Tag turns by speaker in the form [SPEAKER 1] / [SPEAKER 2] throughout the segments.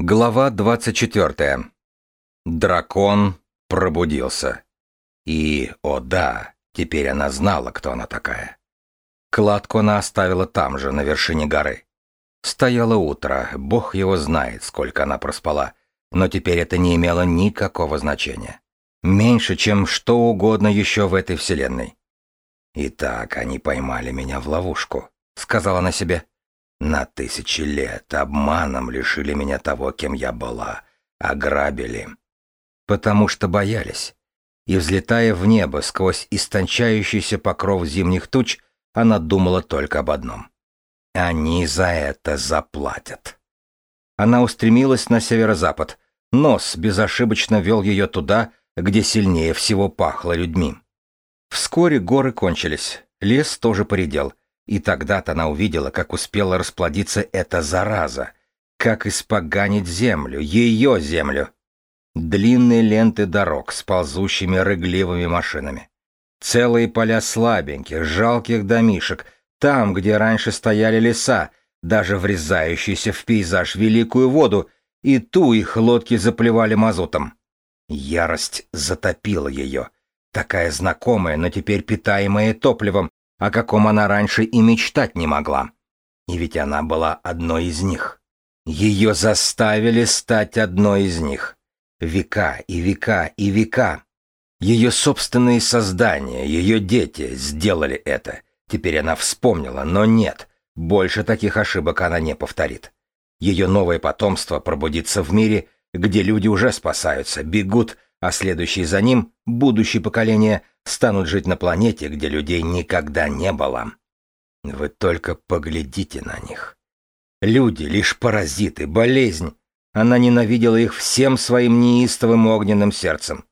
[SPEAKER 1] Глава 24. Дракон пробудился. И, о да, теперь она знала, кто она такая. Кладку она оставила там же, на вершине горы. Стояло утро, бог его знает, сколько она проспала, но теперь это не имело никакого значения. Меньше, чем что угодно еще в этой вселенной. «Итак, они поймали меня в ловушку», — сказала она себе. На тысячи лет обманом лишили меня того, кем я была, ограбили. Потому что боялись. И взлетая в небо сквозь истончающийся покров зимних туч, она думала только об одном. Они за это заплатят. Она устремилась на северо-запад. Нос безошибочно вел ее туда, где сильнее всего пахло людьми. Вскоре горы кончились, лес тоже поредел, и тогда-то она увидела, как успела расплодиться эта зараза, как испоганить землю, ее землю. Длинные ленты дорог с ползущими рыгливыми машинами. Целые поля слабеньких, жалких домишек, там, где раньше стояли леса, даже врезающиеся в пейзаж великую воду, и ту их лодки заплевали мазутом. Ярость затопила ее, такая знакомая, но теперь питаемая топливом, о каком она раньше и мечтать не могла. И ведь она была одной из них. Ее заставили стать одной из них. Века и века и века. Ее собственные создания, ее дети сделали это. Теперь она вспомнила, но нет, больше таких ошибок она не повторит. Ее новое потомство пробудится в мире, где люди уже спасаются, бегут, а следующие за ним, будущие поколения, станут жить на планете, где людей никогда не было. Вы только поглядите на них. Люди — лишь паразиты, болезнь. Она ненавидела их всем своим неистовым огненным сердцем.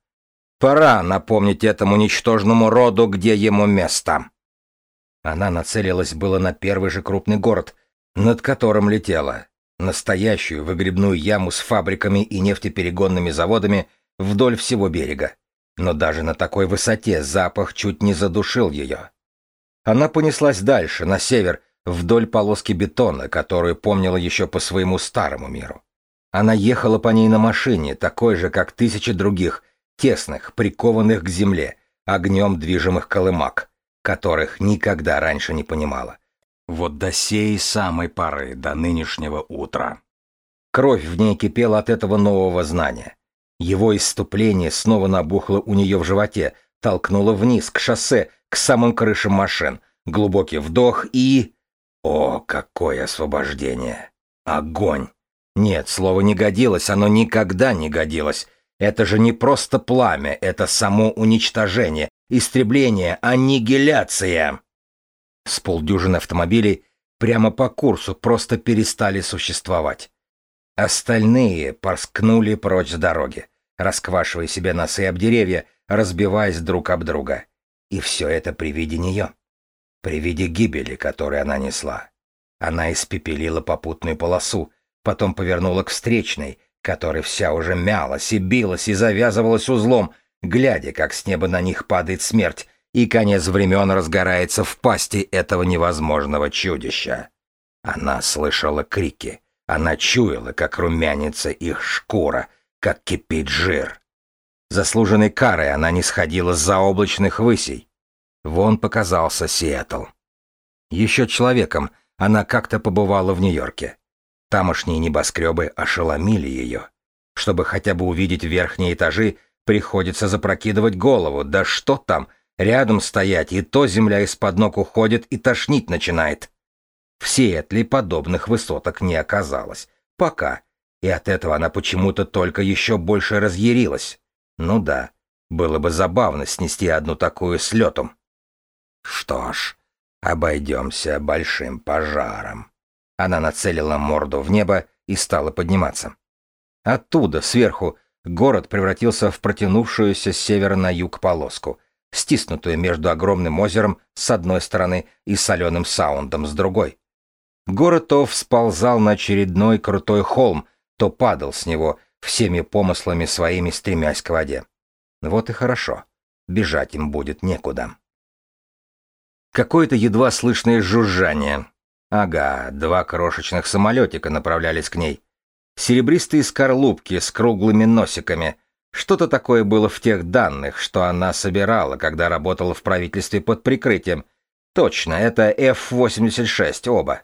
[SPEAKER 1] Пора напомнить этому ничтожному роду, где ему место. Она нацелилась было на первый же крупный город, над которым летела. Настоящую выгребную яму с фабриками и нефтеперегонными заводами вдоль всего берега. Но даже на такой высоте запах чуть не задушил ее. Она понеслась дальше, на север, вдоль полоски бетона, которую помнила еще по своему старому миру. Она ехала по ней на машине, такой же, как тысячи других, тесных, прикованных к земле, огнем движимых колымак, которых никогда раньше не понимала. Вот до сей самой поры, до нынешнего утра. Кровь в ней кипела от этого нового знания. Его исступление снова набухло у нее в животе, толкнуло вниз, к шоссе, к самым крышам машин. Глубокий вдох и... О, какое освобождение! Огонь! Нет, слово не годилось, оно никогда не годилось. Это же не просто пламя, это само уничтожение, истребление, аннигиляция. С полдюжины автомобилей прямо по курсу просто перестали существовать. Остальные порскнули прочь с дороги, расквашивая себе носы об деревья, разбиваясь друг об друга. И все это при виде нее. При виде гибели, которую она несла. Она испепелила попутную полосу, потом повернула к встречной, которая вся уже мялась и билась и завязывалась узлом, глядя, как с неба на них падает смерть, и конец времен разгорается в пасти этого невозможного чудища. Она слышала крики — она чуяла, как румянится их шкура, как кипит жир. Заслуженной карой она не сходила с заоблачных высей. Вон показался Сиэтл. Еще человеком она как-то побывала в Нью-Йорке. Тамошние небоскребы ошеломили ее. Чтобы хотя бы увидеть верхние этажи, приходится запрокидывать голову. Да что там, рядом стоять, и то земля из-под ног уходит и тошнить начинает. В Сиэтле подобных высоток не оказалось. Пока. И от этого она почему-то только еще больше разъярилась. Ну да, было бы забавно снести одну такую с летом. Что ж, обойдемся большим пожаром. Она нацелила морду в небо и стала подниматься. Оттуда, сверху, город превратился в протянувшуюся с севера на юг полоску, стиснутую между огромным озером с одной стороны и соленым саундом с другой. Город то всползал на очередной крутой холм, то падал с него, всеми помыслами своими стремясь к воде. Вот и хорошо. Бежать им будет некуда. Какое-то едва слышное жужжание. Ага, два крошечных самолетика направлялись к ней. Серебристые скорлупки с круглыми носиками. Что-то такое было в тех данных, что она собирала, когда работала в правительстве под прикрытием. Точно, это F-86 оба.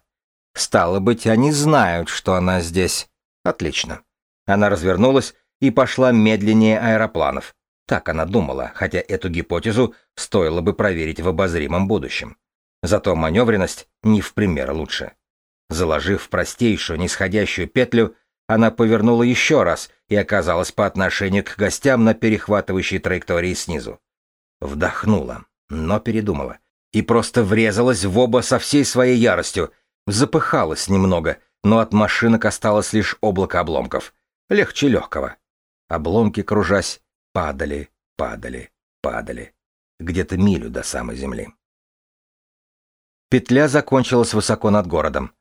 [SPEAKER 1] Стало быть, они знают, что она здесь. Отлично. Она развернулась и пошла медленнее аэропланов. Так она думала, хотя эту гипотезу стоило бы проверить в обозримом будущем. Зато маневренность не в пример лучше. Заложив простейшую нисходящую петлю, она повернула еще раз и оказалась по отношению к гостям на перехватывающей траектории снизу. Вдохнула, но передумала. И просто врезалась в оба со всей своей яростью. Запыхалась немного, но от машинок осталось лишь облако обломков. Легче легкого. Обломки, кружась, падали, падали, падали. Где-то милю до самой земли. Петля закончилась высоко над городом.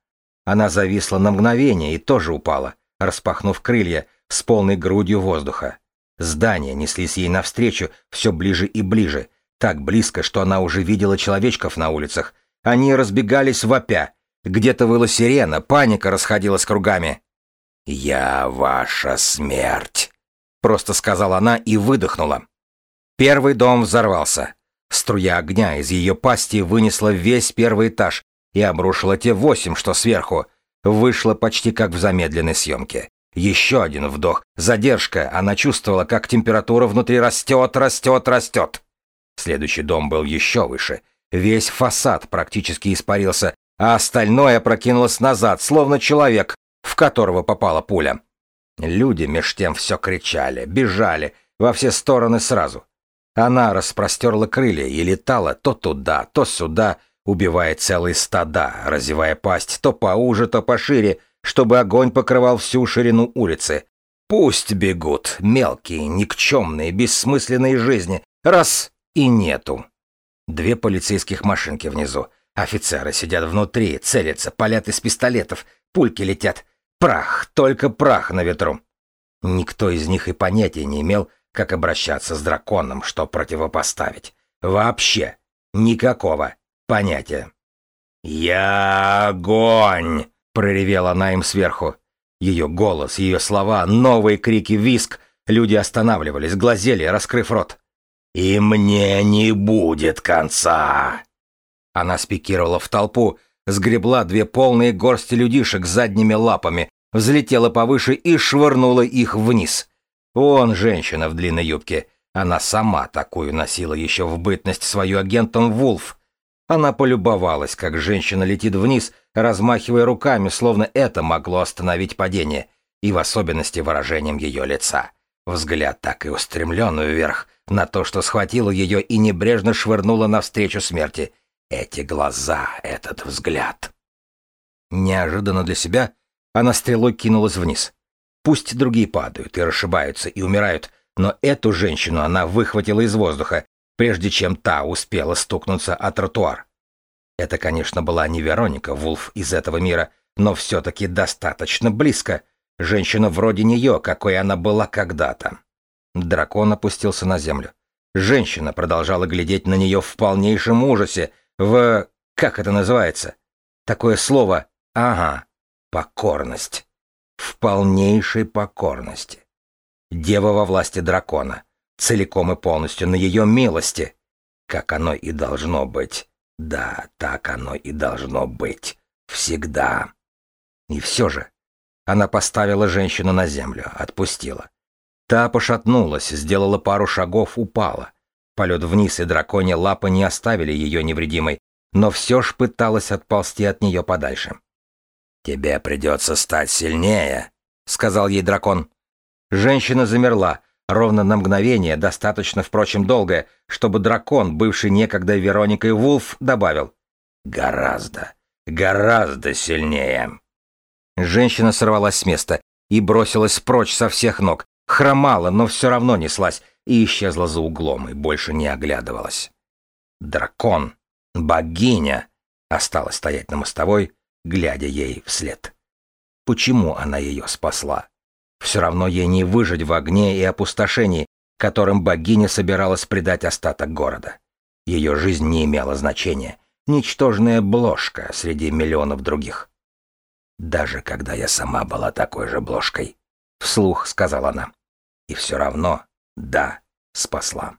[SPEAKER 1] Она зависла на мгновение и тоже упала, распахнув крылья с полной грудью воздуха. Здания неслись ей навстречу все ближе и ближе, так близко, что она уже видела человечков на улицах. Они разбегались вопя. Где-то выла сирена, паника расходилась кругами. «Я ваша смерть», — просто сказала она и выдохнула. Первый дом взорвался. Струя огня из ее пасти вынесла весь первый этаж и обрушила те восемь, что сверху. Вышло почти как в замедленной съемке. Еще один вдох, задержка, она чувствовала, как температура внутри растет, растет, растет. Следующий дом был еще выше. Весь фасад практически испарился, а остальное прокинулось назад, словно человек, в которого попала пуля. Люди меж тем все кричали, бежали во все стороны сразу. Она распростерла крылья и летала то туда, то сюда, убивая целые стада, разевая пасть то поуже, то пошире, чтобы огонь покрывал всю ширину улицы. Пусть бегут, мелкие, никчемные, бессмысленные жизни. Раз и нету. Две полицейских машинки внизу. Офицеры сидят внутри, целятся, палят из пистолетов, пульки летят. Прах, только прах на ветру. Никто из них и понятия не имел, как обращаться с драконом, что противопоставить. Вообще никакого понятия. «Я огонь!» — проревела она им сверху. Ее голос, ее слова, новые крики, виск. Люди останавливались, глазели, раскрыв рот. «И мне не будет конца!» Она спикировала в толпу, сгребла две полные горсти людишек задними лапами, взлетела повыше и швырнула их вниз. Он женщина в длинной юбке. Она сама такую носила еще в бытность свою агентом Вулф. Она полюбовалась, как женщина летит вниз, размахивая руками, словно это могло остановить падение, и в особенности выражением ее лица. Взгляд так и устремлен вверх, на то, что схватило ее и небрежно швырнуло навстречу смерти. Эти глаза, этот взгляд. Неожиданно для себя она стрелой кинулась вниз. Пусть другие падают и расшибаются и умирают, но эту женщину она выхватила из воздуха, прежде чем та успела стукнуться о тротуар. Это, конечно, была не Вероника Вулф из этого мира, но все-таки достаточно близко. Женщина вроде нее, какой она была когда-то. Дракон опустился на землю. Женщина продолжала глядеть на нее в полнейшем ужасе, в... как это называется? Такое слово «ага», покорность в полнейшей покорности. Дева во власти дракона, целиком и полностью на ее милости. Как оно и должно быть. Да, так оно и должно быть. Всегда. И все же, она поставила женщину на землю, отпустила. Та пошатнулась, сделала пару шагов, упала. Полет вниз и драконья лапы не оставили ее невредимой, но все ж пыталась отползти от нее подальше. «Тебе придется стать сильнее», — сказал ей дракон. Женщина замерла, ровно на мгновение, достаточно, впрочем, долгое, чтобы дракон, бывший некогда Вероникой Вулф, добавил «Гораздо, гораздо сильнее». Женщина сорвалась с места и бросилась прочь со всех ног, хромала, но все равно неслась и исчезла за углом и больше не оглядывалась. Дракон, богиня, осталась стоять на мостовой, глядя ей вслед. Почему она ее спасла? Все равно ей не выжить в огне и опустошении, которым богиня собиралась предать остаток города. Ее жизнь не имела значения, ничтожная бложка среди миллионов других. даже когда я сама была такой же бложкой. Вслух сказала она. И все равно, да, спасла.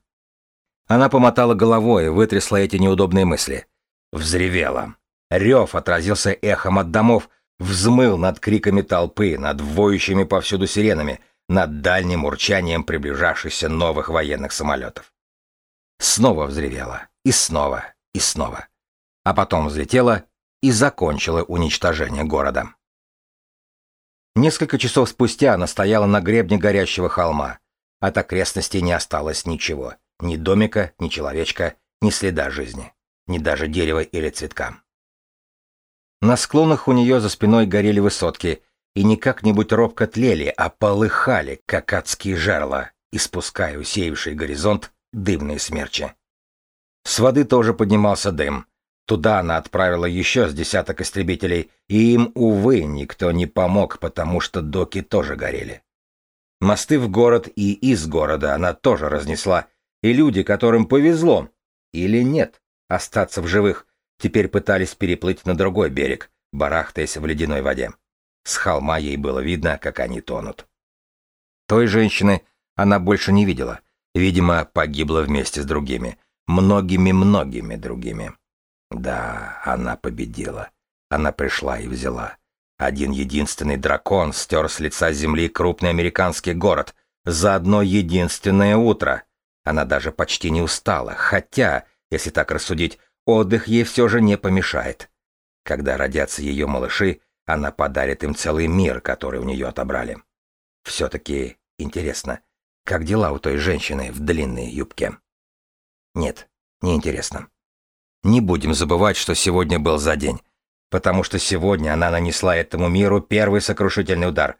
[SPEAKER 1] Она помотала головой вытрясла эти неудобные мысли. Взревела. Рев отразился эхом от домов, взмыл над криками толпы, над воющими повсюду сиренами, над дальним урчанием приближавшихся новых военных самолетов. Снова взревела, и снова, и снова. А потом взлетела и закончила уничтожение города. Несколько часов спустя она стояла на гребне горящего холма. От окрестностей не осталось ничего. Ни домика, ни человечка, ни следа жизни. Ни даже дерева или цветка. На склонах у нее за спиной горели высотки, и не как-нибудь робко тлели, а полыхали, как адские жерла, испуская усеявший горизонт дымные смерчи. С воды тоже поднимался дым. Туда она отправила еще с десяток истребителей, и им, увы, никто не помог, потому что доки тоже горели. Мосты в город и из города она тоже разнесла, и люди, которым повезло, или нет, остаться в живых, теперь пытались переплыть на другой берег, барахтаясь в ледяной воде. С холма ей было видно, как они тонут. Той женщины она больше не видела. Видимо, погибла вместе с другими. Многими-многими другими. Да, она победила. Она пришла и взяла. Один единственный дракон стер с лица земли крупный американский город. За одно единственное утро. Она даже почти не устала, хотя, если так рассудить, Отдых ей все же не помешает. Когда родятся ее малыши, она подарит им целый мир, который у нее отобрали. Все-таки интересно, как дела у той женщины в длинной юбке? Нет, не интересно. Не будем забывать, что сегодня был за день, потому что сегодня она нанесла этому миру первый сокрушительный удар.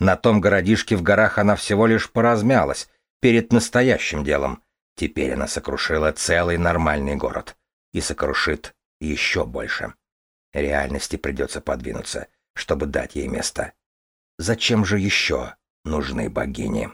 [SPEAKER 1] На том городишке в горах она всего лишь поразмялась перед настоящим делом. Теперь она сокрушила целый нормальный город и сокрушит еще больше. Реальности придется подвинуться, чтобы дать ей место. Зачем же еще нужны богини?